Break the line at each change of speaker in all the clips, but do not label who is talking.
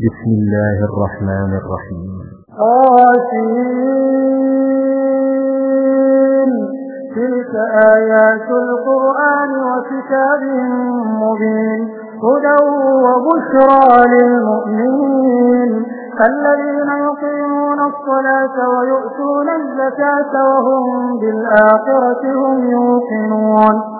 بسم الله الرحمن الرحيم.
آسين تلك آيات القرآن وكتاب مبين. هدى وبشرى للمؤمنين. الذين يقيمون الصلاة ويؤتون الزكاة وهم بالآخرة هم يوقنون.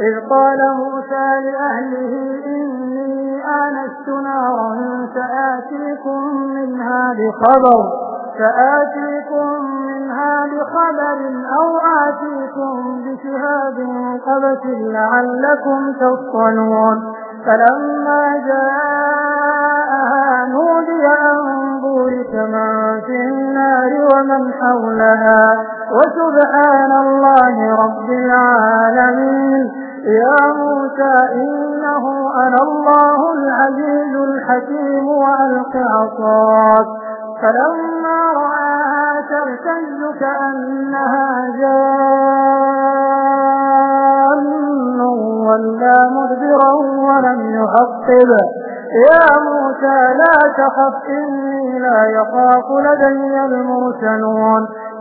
إذ قال موسى لأهله إني آنست نارا سآتيكم منها بخبر سآتيكم منها بخبر أو آتيكم بشهاب قبس لعلكم تصطلون فلما جاءها نودي أن بورك من في النار ومن حولها وسبحان الله رب العالمين. يا موسى إنه أنا الله العزيز الحكيم وألق عصاك. فلما رآها ترتز كأنها جان ولا مدبرا ولم يعقب يا موسى لا تخف إني لا يخاف لدي المرسلون.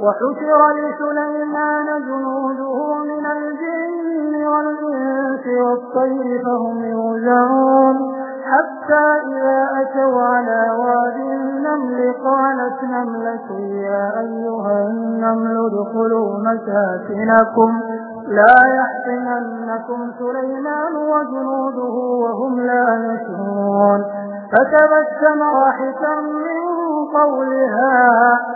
وحشر لسليمان جنوده من الجن والإنس والطير فهم يوزعون. حتى إذا أتوا على وادي النمل قالت نملة يا أيها النمل ادخلوا مساكنكم. لا يحسننكم سليمان وجنوده وهم لا يشعرون. فتبسم ضاحكا من قولها.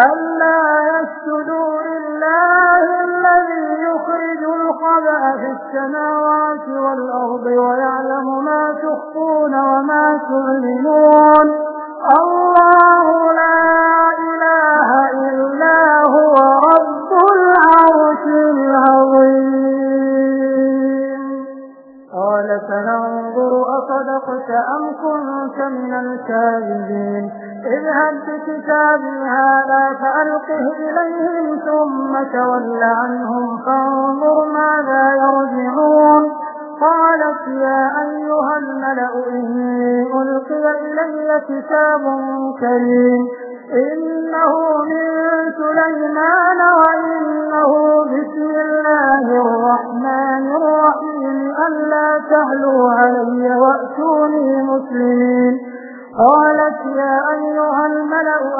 ألا يسجدوا لله الذي يخرج الخبأ في السماوات والأرض ويعلم ما تخفون وما تعلنون. الله تول عنهم فانظر ماذا يرجعون. قالت يا أيها الملأ إني ألقي إلي كتاب كريم. إنه من سليمان وإنه بسم الله الرحمن الرحيم. ألا تهلوا علي وأتوني مسلمين.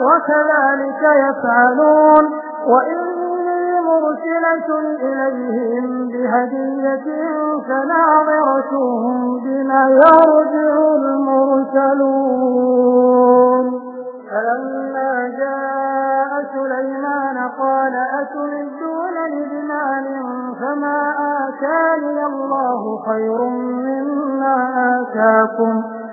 وكذلك يفعلون. وإني مرسلة إليهم بهدية فناظرة بما يرجع المرسلون. فلما جاء سليمان قال أتردونني بمال فما آتاني الله خير مما آتاكم؟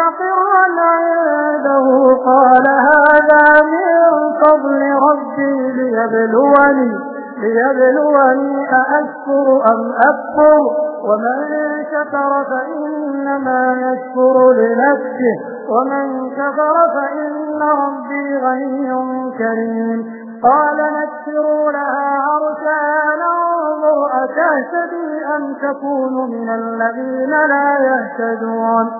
مستقرا عنده. قال هذا من فضل ربي ليبلوني ليبلوني أأشكر أم أكفر؟ ومن شكر فإنما يشكر لنفسه ومن كفر فإن ربي غني كريم. قال نكروا لها عرشها ننظر أتهتدي أم تكون من الذين لا يهتدون.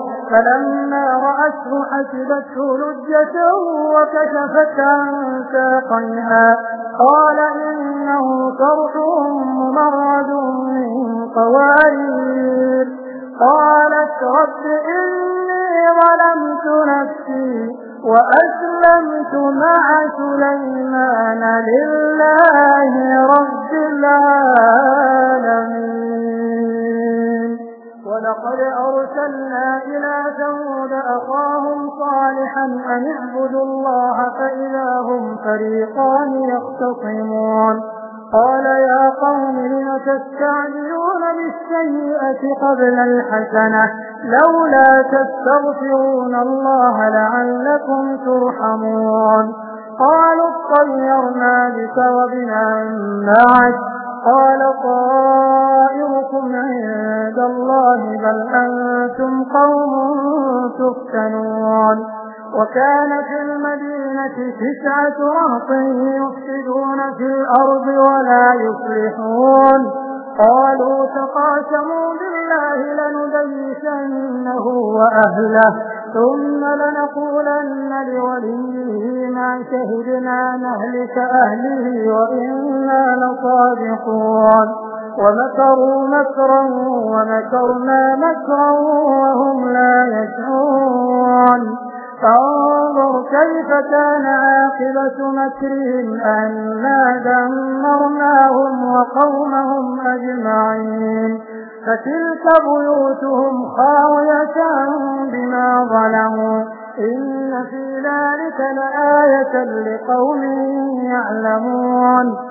فلما رأته حسبته لجة وكشفت عن ساقيها. قال إنه صرح ممرد من قوارير. قالت رب إني ظلمت نفسي وأسلمت مع سليمان لله رب العالمين. ولقد أرسلنا إلى ثمود أخاهم صالحا أن اعبدوا الله فإذا هم فريقان يختصمون. قال يا قوم لم تستعجلون بالسيئة قبل الحسنة؟ لولا تستغفرون الله لعلكم ترحمون. قالوا اطيرنا بك وبمن معك. قال طائركم عند الله بل أنتم قوم تفتنون. وكان في المدينة تسعة رهط يفسدون في الأرض ولا يصلحون. قالوا تقاسموا بالله لنبيشنه وأهله ثم لنقولن لوليه ما شهدنا نهلك أهله وإنا لصادقون. ومكروا مكرا ومكرنا مكرا وهم لا يشعرون. فانظر كيف كان عاقبة مكرهم أنا دمرناهم وقومهم أجمعين. فتلك بيوتهم خاوية بما ظلموا.
إن في ذلك لآية لقوم يعلمون.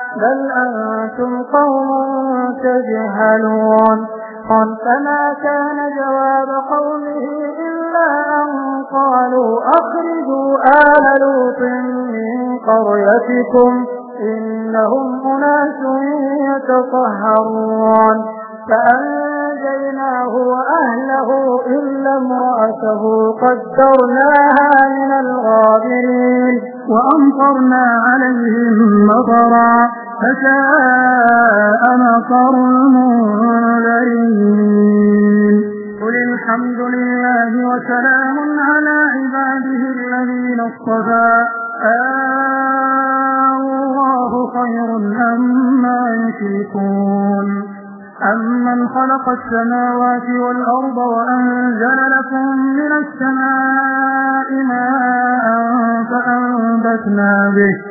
بل أنتم قوم تجهلون. قال فما كان جواب قومه إلا أن قالوا أخرجوا آل لوط من قريتكم إنهم أناس يتطهرون. فأنجيناه وأهله إلا امرأته قدرناها من الغابرين
وأمطرنا عليهم مطرا. فساء مطر المنذرين. قل الحمد لله وسلام على عباده الذين اصطفى. الله خير أما يشركون. أمن خلق السماوات والأرض وأنزل لكم من السماء ماء فأنبتنا به.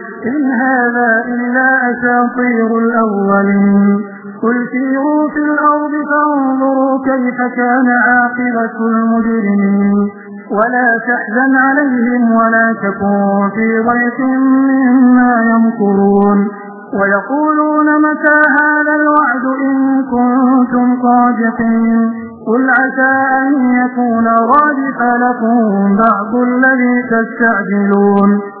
إن هذا إلا أساطير الأولين. قل سيروا في الأرض فانظروا كيف كان عاقبة المجرمين. ولا تحزن عليهم ولا تكون في ضيق مما يمكرون. ويقولون متى هذا الوعد إن كنتم صادقين. قل عسى أن يكون رادف لكم بعض الذي تستعجلون.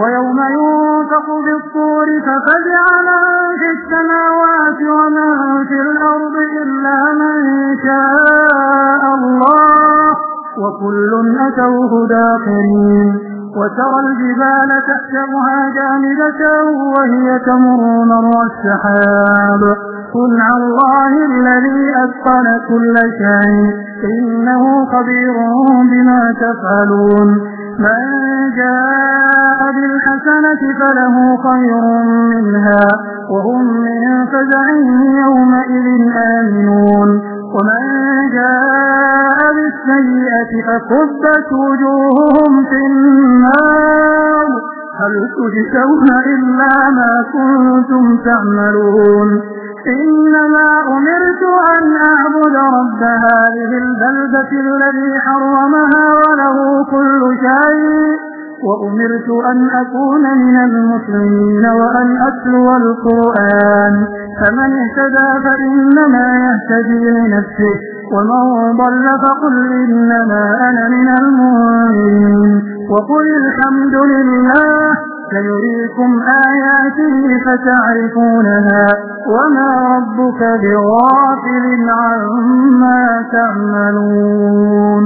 ويوم ينفق بالطور ففزع من في السماوات ومن في الأرض إلا من شاء الله وكل أتوه داخلين وترى الجبال تحسبها جامدة وهي تمر مر السحاب صنع الله الذي أتقن كل شيء إنه خبير بما تفعلون من جاء بالحسنة فله خير منها وهم من فزع يومئذ آمنون. ومن جاء بالسيئة فكبت وجوههم في النار. هل تجسون إلا ما كنتم تعملون؟ إنما أمرت أن أعبد رب هذه البلدة الذي حرمها وله كل شيء وأمرت أن أكون من المسلمين وأن أتلو القرآن. فمن اهتدى فإنما يهتدي لنفسه ومن ضل فقل إنما أنا من المؤمنين. وقل الحمد لله سيريكم آياته فتعرفونها وما ربك بغافل عما تعملون